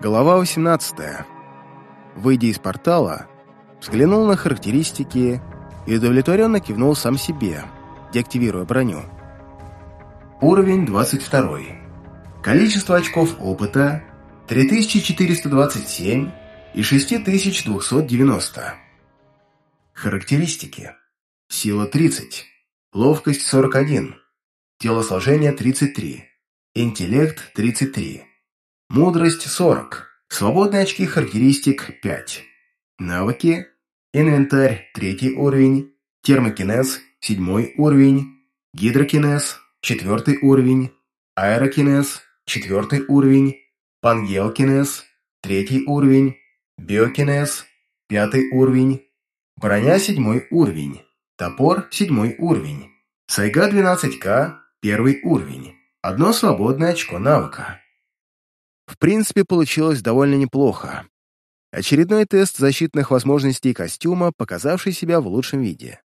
Глава 18. Выйдя из портала, взглянул на характеристики и удовлетворенно кивнул сам себе, деактивируя броню. Уровень 22. Количество очков опыта 3427 и 6290. Характеристики. Сила 30, ловкость 41, телосложение 33, интеллект 33. Мудрость 40. Свободные очки характеристик 5. Навыки. Инвентарь 3 уровень. Термокинез 7 уровень. Гидрокинез 4 уровень. Аэрокинез 4 уровень. Пангеокинез 3 уровень. Биокинез 5 уровень. Броня 7 уровень. Топор 7 уровень. Сайга 12К 1 уровень. Одно свободное очко навыка. В принципе, получилось довольно неплохо. Очередной тест защитных возможностей костюма, показавший себя в лучшем виде.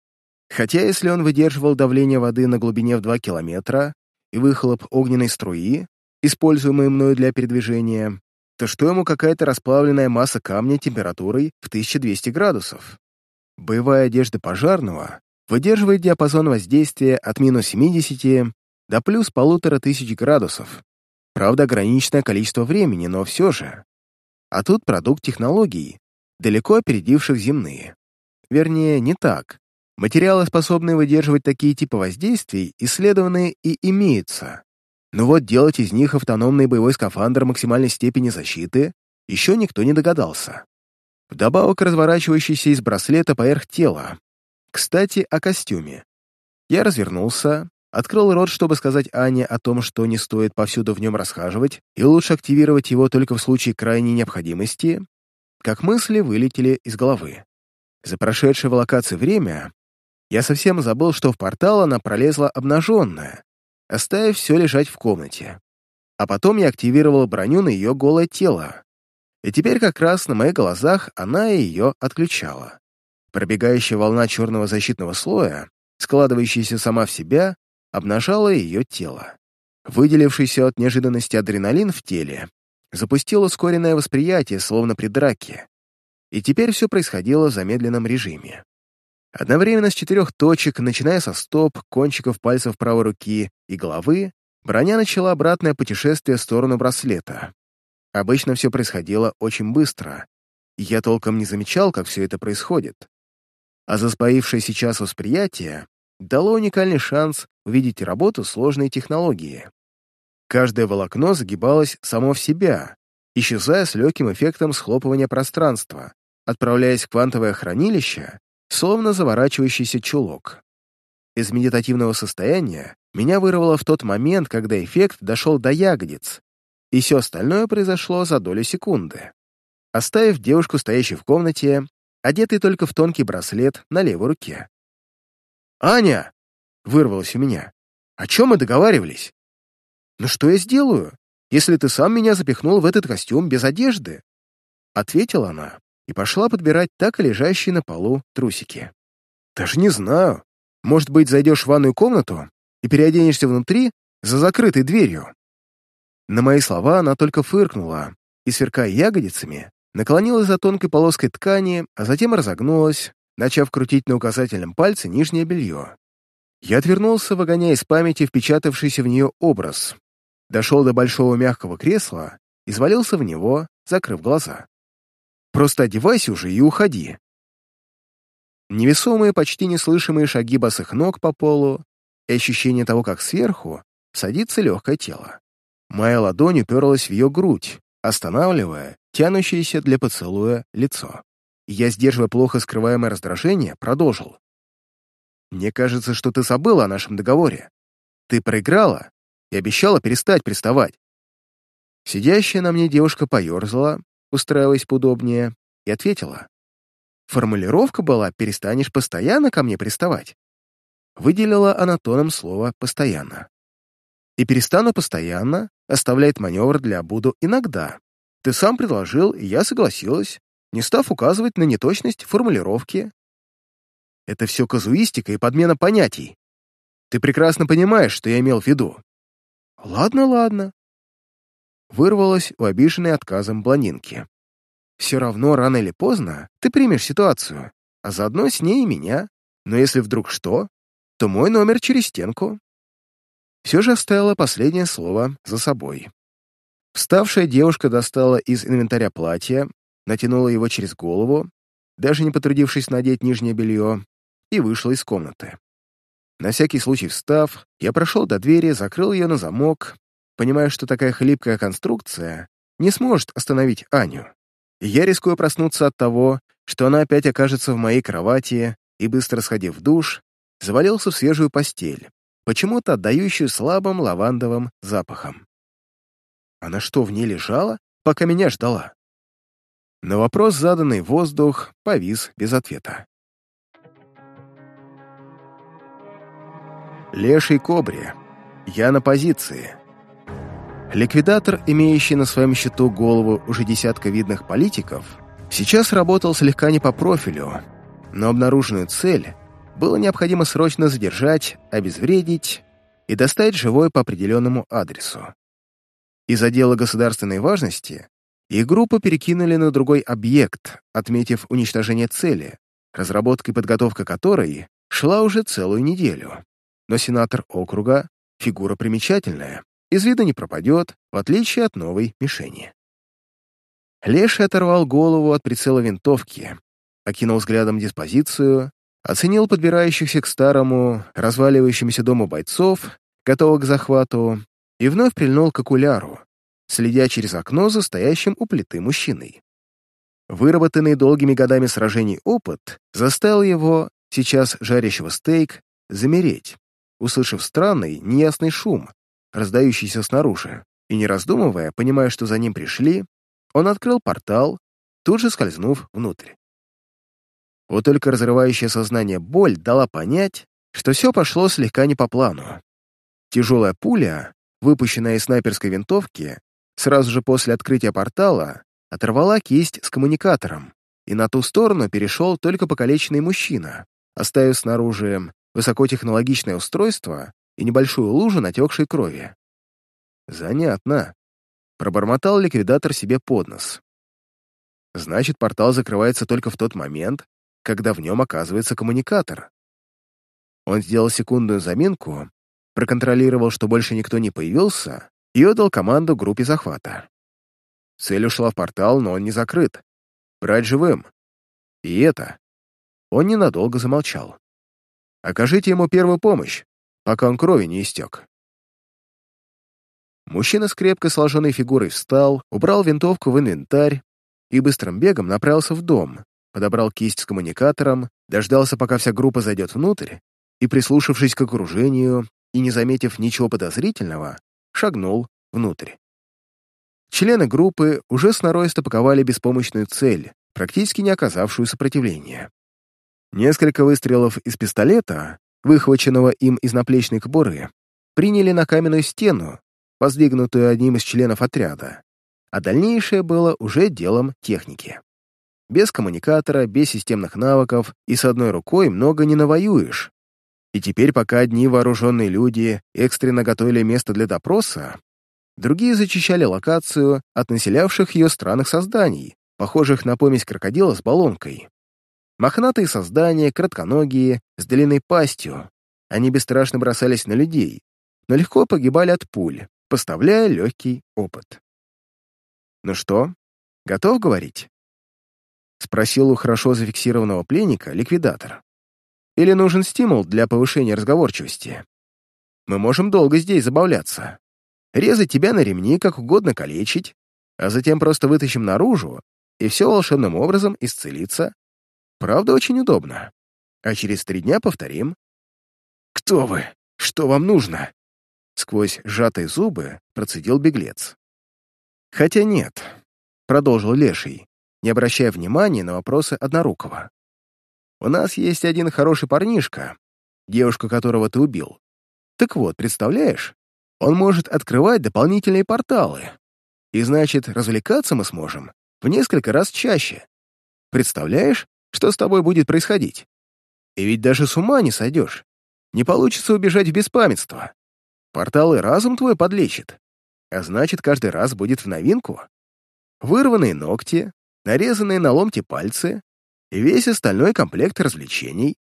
Хотя если он выдерживал давление воды на глубине в 2 километра и выхлоп огненной струи, используемой мною для передвижения, то что ему какая-то расплавленная масса камня температурой в 1200 градусов? Боевая одежда пожарного выдерживает диапазон воздействия от минус 70 до плюс полутора тысяч градусов, Правда, ограниченное количество времени, но все же. А тут продукт технологий, далеко опередивших земные. Вернее, не так. Материалы, способные выдерживать такие типы воздействий, исследованы и имеются. Но вот делать из них автономный боевой скафандр максимальной степени защиты еще никто не догадался. Вдобавок разворачивающийся из браслета поверх тела. Кстати, о костюме. Я развернулся, Открыл рот, чтобы сказать Ане о том, что не стоит повсюду в нем расхаживать, и лучше активировать его только в случае крайней необходимости, как мысли вылетели из головы. За прошедшее в локации время я совсем забыл, что в портал она пролезла обнаженная, оставив все лежать в комнате. А потом я активировал броню на ее голое тело. И теперь как раз на моих глазах она ее отключала. Пробегающая волна черного защитного слоя, складывающаяся сама в себя, обнажала ее тело. Выделившийся от неожиданности адреналин в теле запустил ускоренное восприятие, словно при драке. И теперь все происходило в замедленном режиме. Одновременно с четырех точек, начиная со стоп, кончиков пальцев правой руки и головы, броня начала обратное путешествие в сторону браслета. Обычно все происходило очень быстро, и я толком не замечал, как все это происходит. А заспоившее сейчас восприятие дало уникальный шанс увидеть работу сложной технологии. Каждое волокно загибалось само в себя, исчезая с легким эффектом схлопывания пространства, отправляясь в квантовое хранилище, словно заворачивающийся чулок. Из медитативного состояния меня вырвало в тот момент, когда эффект дошел до ягодиц, и все остальное произошло за долю секунды. Оставив девушку, стоящую в комнате, одетый только в тонкий браслет на левой руке. «Аня!» — вырвалось у меня. «О чем мы договаривались?» «Ну что я сделаю, если ты сам меня запихнул в этот костюм без одежды?» Ответила она и пошла подбирать так и лежащие на полу трусики. «Даже не знаю. Может быть, зайдешь в ванную комнату и переоденешься внутри за закрытой дверью?» На мои слова она только фыркнула и, сверкая ягодицами, наклонилась за тонкой полоской ткани, а затем разогнулась, начав крутить на указательном пальце нижнее белье. Я отвернулся, выгоняя из памяти впечатавшийся в нее образ. Дошел до большого мягкого кресла и свалился в него, закрыв глаза. «Просто одевайся уже и уходи». Невесомые, почти неслышимые шаги босых ног по полу и ощущение того, как сверху садится легкое тело. Моя ладонь уперлась в ее грудь, останавливая тянущееся для поцелуя лицо я, сдерживая плохо скрываемое раздражение, продолжил. «Мне кажется, что ты забыла о нашем договоре. Ты проиграла и обещала перестать приставать». Сидящая на мне девушка поерзала, устраиваясь поудобнее, и ответила. «Формулировка была «перестанешь постоянно ко мне приставать». Выделила она тоном слова «постоянно». «И перестану постоянно» оставляет маневр для «буду иногда». Ты сам предложил, и я согласилась не став указывать на неточность формулировки. Это все казуистика и подмена понятий. Ты прекрасно понимаешь, что я имел в виду. Ладно, ладно. вырвалось у обиженной отказом блондинки. «Все равно, рано или поздно, ты примешь ситуацию, а заодно с ней и меня. Но если вдруг что, то мой номер через стенку». Все же оставила последнее слово за собой. Вставшая девушка достала из инвентаря платье, натянула его через голову, даже не потрудившись надеть нижнее белье, и вышла из комнаты. На всякий случай встав, я прошел до двери, закрыл ее на замок, понимая, что такая хлипкая конструкция не сможет остановить Аню. И я рискую проснуться от того, что она опять окажется в моей кровати и, быстро сходив в душ, завалился в свежую постель, почему-то отдающую слабым лавандовым запахом. Она что, в ней лежала, пока меня ждала? На вопрос, заданный воздух, повис без ответа. Леший Кобри. Я на позиции. Ликвидатор, имеющий на своем счету голову уже десятка видных политиков, сейчас работал слегка не по профилю, но обнаруженную цель было необходимо срочно задержать, обезвредить и доставить живой по определенному адресу. Из-за государственной важности их группу перекинули на другой объект, отметив уничтожение цели, разработка и подготовка которой шла уже целую неделю но сенатор округа — фигура примечательная, из вида не пропадет, в отличие от новой мишени. Леший оторвал голову от прицела винтовки, окинул взглядом диспозицию, оценил подбирающихся к старому, разваливающемуся дому бойцов, готовых к захвату, и вновь прильнул к окуляру, следя через окно за стоящим у плиты мужчиной. Выработанный долгими годами сражений опыт заставил его, сейчас жарящего стейк, замереть, услышав странный, неясный шум, раздающийся снаружи, и не раздумывая, понимая, что за ним пришли, он открыл портал, тут же скользнув внутрь. Вот только разрывающая сознание боль дала понять, что все пошло слегка не по плану. Тяжелая пуля, выпущенная из снайперской винтовки, сразу же после открытия портала оторвала кисть с коммуникатором, и на ту сторону перешел только покалеченный мужчина, оставив снаружи высокотехнологичное устройство и небольшую лужу натекшей крови. Занятно. Пробормотал ликвидатор себе под нос. Значит, портал закрывается только в тот момент, когда в нем оказывается коммуникатор. Он сделал секундную заминку, проконтролировал, что больше никто не появился, и отдал команду группе захвата. Цель ушла в портал, но он не закрыт. Брать живым. И это. Он ненадолго замолчал. Окажите ему первую помощь, пока он крови не истек. Мужчина с крепко сложенной фигурой встал, убрал винтовку в инвентарь и быстрым бегом направился в дом, подобрал кисть с коммуникатором, дождался, пока вся группа зайдет внутрь, и, прислушавшись к окружению и не заметив ничего подозрительного, шагнул внутрь. Члены группы уже сноровисто паковали беспомощную цель, практически не оказавшую сопротивления. Несколько выстрелов из пистолета, выхваченного им из наплечной кобуры, приняли на каменную стену, воздвигнутую одним из членов отряда, а дальнейшее было уже делом техники. Без коммуникатора, без системных навыков и с одной рукой много не навоюешь. И теперь, пока одни вооруженные люди экстренно готовили место для допроса, другие зачищали локацию от населявших ее странных созданий, похожих на помесь крокодила с баллонкой. Мохнатые создания, кратконогие, с длинной пастью. Они бесстрашно бросались на людей, но легко погибали от пуль, поставляя легкий опыт. «Ну что, готов говорить?» Спросил у хорошо зафиксированного пленника ликвидатор. «Или нужен стимул для повышения разговорчивости? Мы можем долго здесь забавляться. Резать тебя на ремни, как угодно калечить, а затем просто вытащим наружу, и все волшебным образом исцелится, Правда, очень удобно. А через три дня повторим. «Кто вы? Что вам нужно?» Сквозь сжатые зубы процедил беглец. «Хотя нет», — продолжил Леший, не обращая внимания на вопросы Однорукого. «У нас есть один хороший парнишка, девушку которого ты убил. Так вот, представляешь, он может открывать дополнительные порталы. И значит, развлекаться мы сможем в несколько раз чаще. Представляешь, что с тобой будет происходить. И ведь даже с ума не сойдешь. Не получится убежать в беспамятство. Порталы разум твой подлечит. а значит, каждый раз будет в новинку. Вырванные ногти, нарезанные на ломти пальцы и весь остальной комплект развлечений.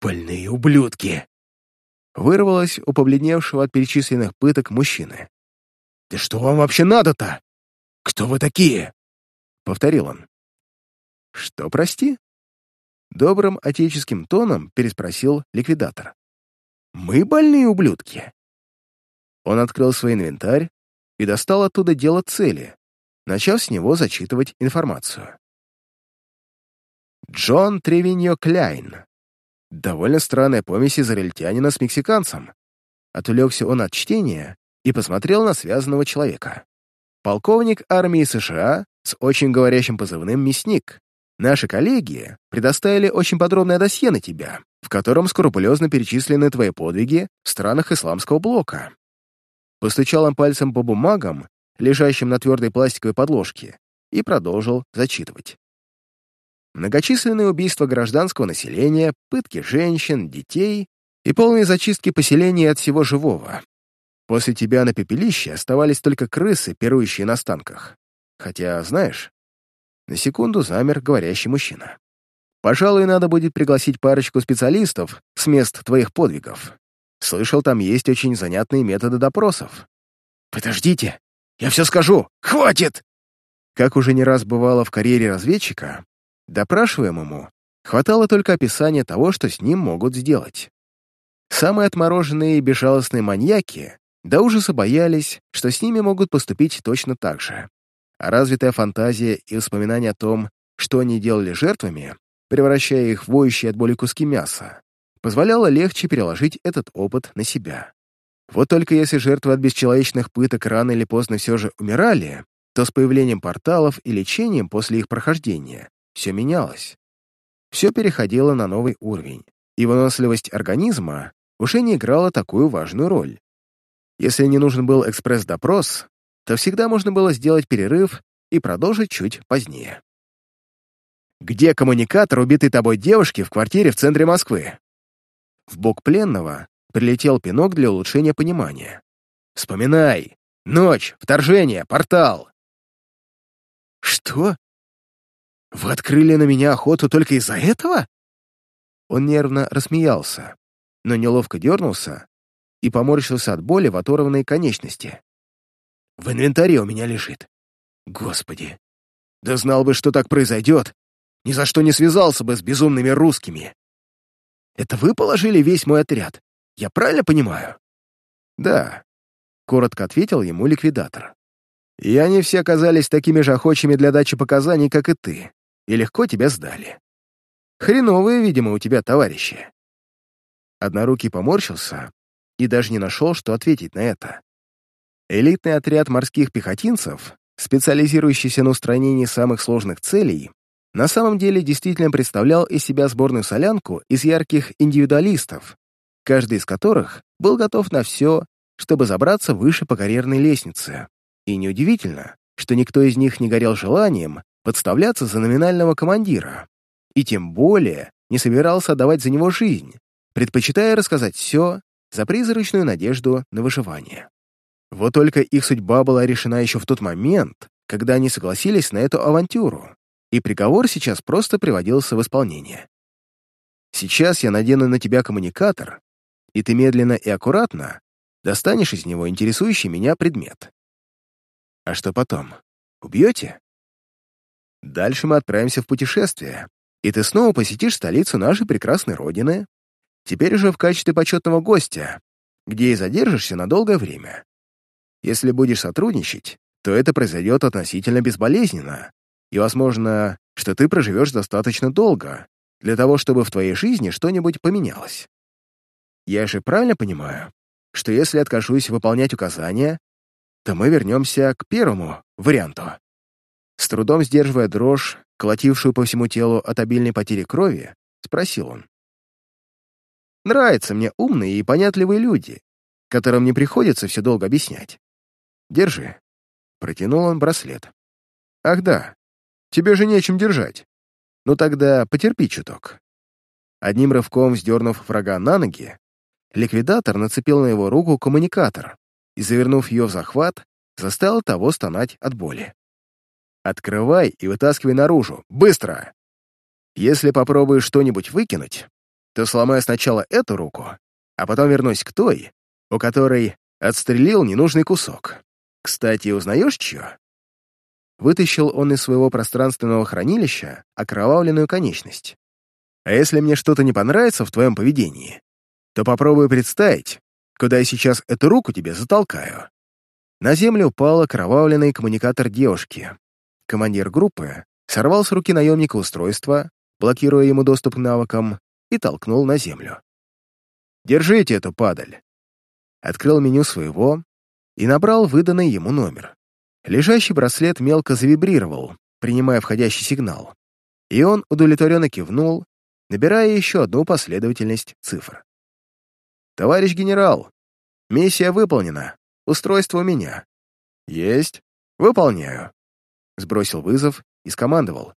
«Больные ублюдки!» Вырвалось у побледневшего от перечисленных пыток мужчины. «Да что вам вообще надо-то? Кто вы такие?» Повторил он. «Что, прости?» Добрым отеческим тоном переспросил ликвидатор. «Мы больные ублюдки?» Он открыл свой инвентарь и достал оттуда дело цели, начав с него зачитывать информацию. Джон Тревиньо Кляйн. Довольно странная помесь израильтянина с мексиканцем. Отвлекся он от чтения и посмотрел на связанного человека. Полковник армии США с очень говорящим позывным «Мясник». Наши коллеги предоставили очень подробное досье на тебя, в котором скрупулезно перечислены твои подвиги в странах исламского блока. Постучал он пальцем по бумагам, лежащим на твердой пластиковой подложке, и продолжил зачитывать. Многочисленные убийства гражданского населения, пытки женщин, детей и полные зачистки поселений от всего живого. После тебя на пепелище оставались только крысы, пирующие на станках. Хотя, знаешь, на секунду замер говорящий мужчина. Пожалуй, надо будет пригласить парочку специалистов с мест твоих подвигов. Слышал, там есть очень занятные методы допросов. Подождите, я все скажу! Хватит! Как уже не раз бывало в карьере разведчика, допрашиваемому хватало только описания того, что с ним могут сделать. Самые отмороженные и безжалостные маньяки до ужаса боялись, что с ними могут поступить точно так же. А развитая фантазия и воспоминания о том, что они делали жертвами, превращая их в воющие от боли куски мяса, позволяло легче переложить этот опыт на себя. Вот только если жертвы от бесчеловечных пыток рано или поздно все же умирали, то с появлением порталов и лечением после их прохождения все менялось. Все переходило на новый уровень, и выносливость организма уже не играла такую важную роль. Если не нужен был экспресс-допрос, то всегда можно было сделать перерыв и продолжить чуть позднее. «Где коммуникатор убитой тобой девушки в квартире в центре Москвы?» В бок пленного прилетел пинок для улучшения понимания. «Вспоминай! Ночь, вторжение, портал!» «Что? Вы открыли на меня охоту только из-за этого?» Он нервно рассмеялся, но неловко дернулся и поморщился от боли в оторванной конечности. «В инвентаре у меня лежит. Господи! Да знал бы, что так произойдет, ни за что не связался бы с безумными русскими. Это вы положили весь мой отряд? Я правильно понимаю?» «Да», — коротко ответил ему ликвидатор. «И они все оказались такими же охочими для дачи показаний, как и ты, и легко тебя сдали. Хреновые, видимо, у тебя товарищи». Однорукий поморщился и даже не нашел, что ответить на это. Элитный отряд морских пехотинцев, специализирующийся на устранении самых сложных целей, на самом деле действительно представлял из себя сборную солянку из ярких индивидуалистов, каждый из которых был готов на все, чтобы забраться выше по карьерной лестнице. И неудивительно, что никто из них не горел желанием подставляться за номинального командира, и тем более не собирался отдавать за него жизнь, предпочитая рассказать все за призрачную надежду на выживание. Вот только их судьба была решена еще в тот момент, когда они согласились на эту авантюру, и приговор сейчас просто приводился в исполнение. Сейчас я надену на тебя коммуникатор, и ты медленно и аккуратно достанешь из него интересующий меня предмет. А что потом? Убьете? Дальше мы отправимся в путешествие, и ты снова посетишь столицу нашей прекрасной родины, теперь уже в качестве почетного гостя, где и задержишься на долгое время. Если будешь сотрудничать, то это произойдет относительно безболезненно, и, возможно, что ты проживешь достаточно долго для того, чтобы в твоей жизни что-нибудь поменялось. Я же правильно понимаю, что если откажусь выполнять указания, то мы вернемся к первому варианту. С трудом сдерживая дрожь, колотившую по всему телу от обильной потери крови, спросил он. Нравятся мне умные и понятливые люди, которым не приходится все долго объяснять. Держи. Протянул он браслет. Ах да, тебе же нечем держать. Ну тогда потерпи чуток. Одним рывком, вздернув врага на ноги, ликвидатор нацепил на его руку коммуникатор и, завернув ее в захват, заставил того стонать от боли. «Открывай и вытаскивай наружу! Быстро! Если попробуешь что-нибудь выкинуть, то сломай сначала эту руку, а потом вернусь к той, у которой отстрелил ненужный кусок. Кстати, узнаешь, чье?» Вытащил он из своего пространственного хранилища окровавленную конечность. «А если мне что-то не понравится в твоем поведении, то попробуй представить, куда я сейчас эту руку тебе затолкаю». На землю упал окровавленный коммуникатор девушки. Командир группы сорвал с руки наемника устройство, блокируя ему доступ к навыкам, и толкнул на землю. «Держите эту падаль!» Открыл меню своего и набрал выданный ему номер. Лежащий браслет мелко завибрировал, принимая входящий сигнал, и он удовлетворенно кивнул, набирая еще одну последовательность цифр. «Товарищ генерал, миссия выполнена. Устройство у меня». «Есть. Выполняю». Сбросил вызов и скомандовал.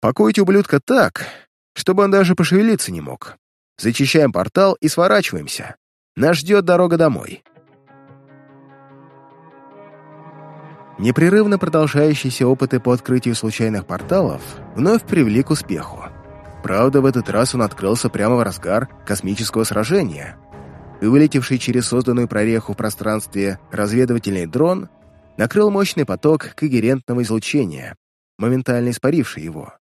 «Пакуйте ублюдка так, чтобы он даже пошевелиться не мог. Зачищаем портал и сворачиваемся. Нас ждет дорога домой». Непрерывно продолжающиеся опыты по открытию случайных порталов вновь привели к успеху. Правда, в этот раз он открылся прямо в разгар космического сражения. И вылетевший через созданную прореху в пространстве разведывательный дрон накрыл мощный поток когерентного излучения, моментально испаривший его.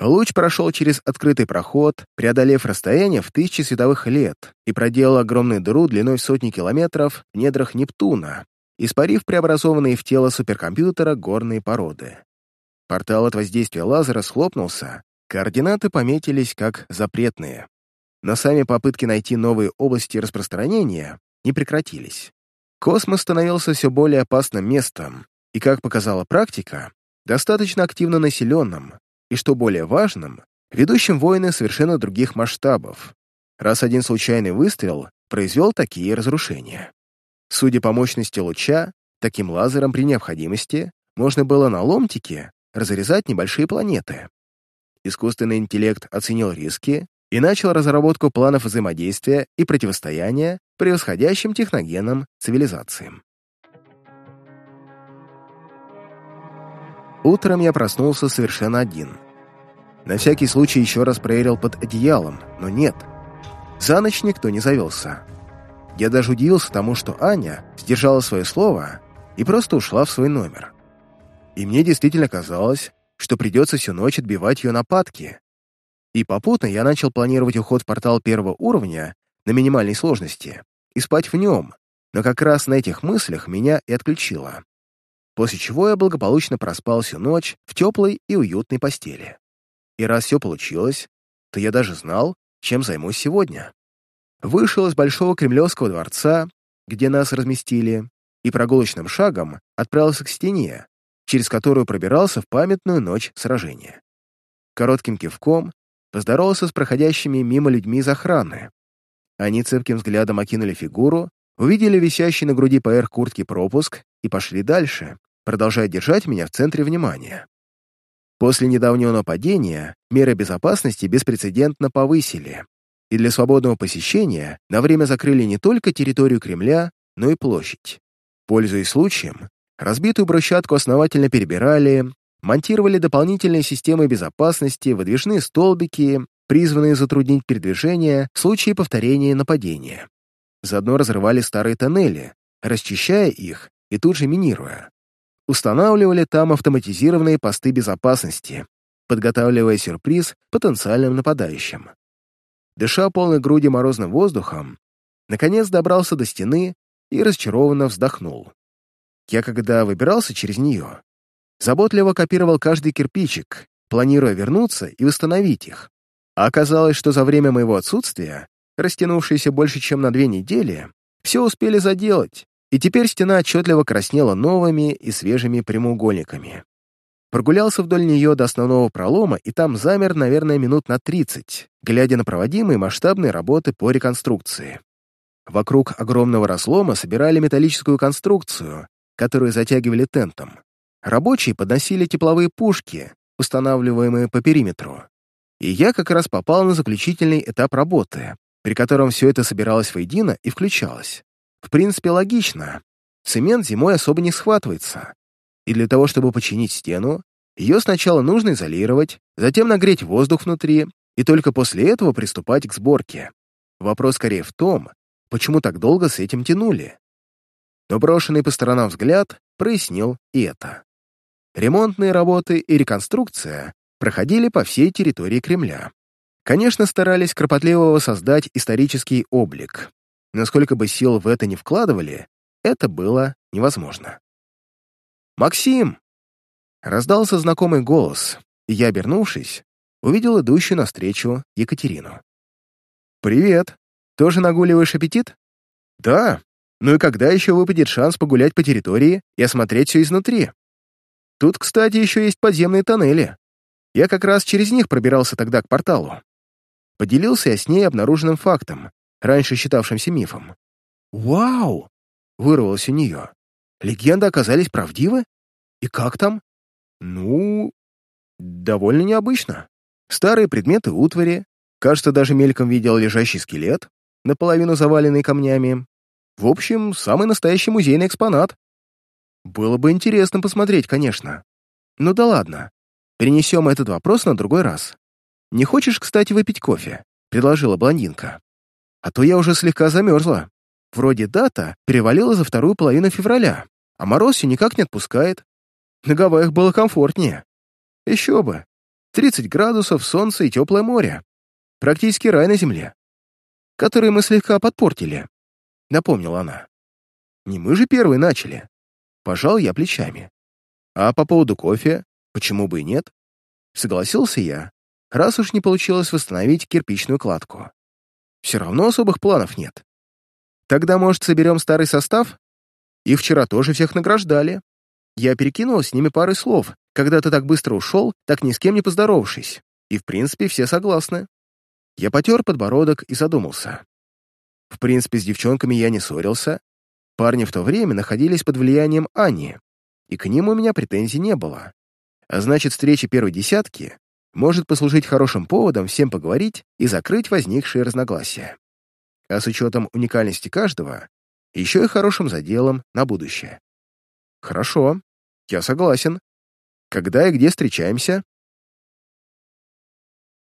Луч прошел через открытый проход, преодолев расстояние в тысячи световых лет и проделал огромную дыру длиной в сотни километров в недрах Нептуна, испарив преобразованные в тело суперкомпьютера горные породы. Портал от воздействия лазера схлопнулся, координаты пометились как запретные. Но сами попытки найти новые области распространения не прекратились. Космос становился все более опасным местом и, как показала практика, достаточно активно населенным и, что более важным, ведущим войны совершенно других масштабов, раз один случайный выстрел произвел такие разрушения. Судя по мощности луча, таким лазером при необходимости можно было на ломтике разрезать небольшие планеты. Искусственный интеллект оценил риски и начал разработку планов взаимодействия и противостояния превосходящим техногенным цивилизациям. Утром я проснулся совершенно один. На всякий случай еще раз проверил под одеялом, но нет. За ночь никто не завелся. Я даже удивился тому, что Аня сдержала свое слово и просто ушла в свой номер. И мне действительно казалось, что придется всю ночь отбивать ее нападки. И попутно я начал планировать уход в портал первого уровня на минимальной сложности и спать в нем, но как раз на этих мыслях меня и отключило. После чего я благополучно проспал всю ночь в теплой и уютной постели. И раз все получилось, то я даже знал, чем займусь сегодня вышел из Большого Кремлевского дворца, где нас разместили, и прогулочным шагом отправился к стене, через которую пробирался в памятную ночь сражения. Коротким кивком поздоровался с проходящими мимо людьми из охраны. Они цепким взглядом окинули фигуру, увидели висящий на груди ПР куртки пропуск и пошли дальше, продолжая держать меня в центре внимания. После недавнего нападения меры безопасности беспрецедентно повысили, и для свободного посещения на время закрыли не только территорию Кремля, но и площадь. Пользуясь случаем, разбитую брусчатку основательно перебирали, монтировали дополнительные системы безопасности, выдвижные столбики, призванные затруднить передвижение в случае повторения нападения. Заодно разрывали старые тоннели, расчищая их и тут же минируя. Устанавливали там автоматизированные посты безопасности, подготавливая сюрприз потенциальным нападающим дыша полной груди морозным воздухом, наконец добрался до стены и разочарованно вздохнул. Я, когда выбирался через нее, заботливо копировал каждый кирпичик, планируя вернуться и восстановить их. А оказалось, что за время моего отсутствия, растянувшееся больше, чем на две недели, все успели заделать, и теперь стена отчетливо краснела новыми и свежими прямоугольниками. Прогулялся вдоль нее до основного пролома и там замер, наверное, минут на 30, глядя на проводимые масштабные работы по реконструкции. Вокруг огромного разлома собирали металлическую конструкцию, которую затягивали тентом. Рабочие подносили тепловые пушки, устанавливаемые по периметру. И я как раз попал на заключительный этап работы, при котором все это собиралось воедино и включалось. В принципе, логично. Цемент зимой особо не схватывается. И для того, чтобы починить стену, ее сначала нужно изолировать, затем нагреть воздух внутри, и только после этого приступать к сборке. Вопрос скорее в том, почему так долго с этим тянули. Но брошенный по сторонам взгляд прояснил и это. Ремонтные работы и реконструкция проходили по всей территории Кремля. Конечно, старались кропотливо создать исторический облик. Насколько бы сил в это не вкладывали, это было невозможно. «Максим!» Раздался знакомый голос, и я, обернувшись, увидел идущую навстречу Екатерину. «Привет! Тоже нагуливаешь аппетит?» «Да. Ну и когда еще выпадет шанс погулять по территории и осмотреть все изнутри? Тут, кстати, еще есть подземные тоннели. Я как раз через них пробирался тогда к порталу. Поделился я с ней обнаруженным фактом, раньше считавшимся мифом. «Вау!» — вырвалось у нее. «Легенды оказались правдивы? И как там?» «Ну, довольно необычно. Старые предметы утвари, кажется, даже мельком видел лежащий скелет, наполовину заваленный камнями. В общем, самый настоящий музейный экспонат. Было бы интересно посмотреть, конечно. Ну да ладно, перенесем этот вопрос на другой раз. Не хочешь, кстати, выпить кофе? Предложила блондинка. А то я уже слегка замерзла. Вроде дата перевалила за вторую половину февраля, а мороз все никак не отпускает. На Гавайях было комфортнее. Еще бы. 30 градусов, солнце и теплое море. Практически рай на земле. Который мы слегка подпортили, напомнила она. Не мы же первые начали. Пожал я плечами. А по поводу кофе, почему бы и нет? Согласился я, раз уж не получилось восстановить кирпичную кладку. Все равно особых планов нет. Тогда, может, соберем старый состав? Их вчера тоже всех награждали. Я перекинула с ними парой слов, когда ты так быстро ушел, так ни с кем не поздоровавшись. И, в принципе, все согласны. Я потер подбородок и задумался. В принципе, с девчонками я не ссорился. Парни в то время находились под влиянием Ани, и к ним у меня претензий не было. А значит, встреча первой десятки может послужить хорошим поводом всем поговорить и закрыть возникшие разногласия. А с учетом уникальности каждого, еще и хорошим заделом на будущее. Хорошо, я согласен. Когда и где встречаемся?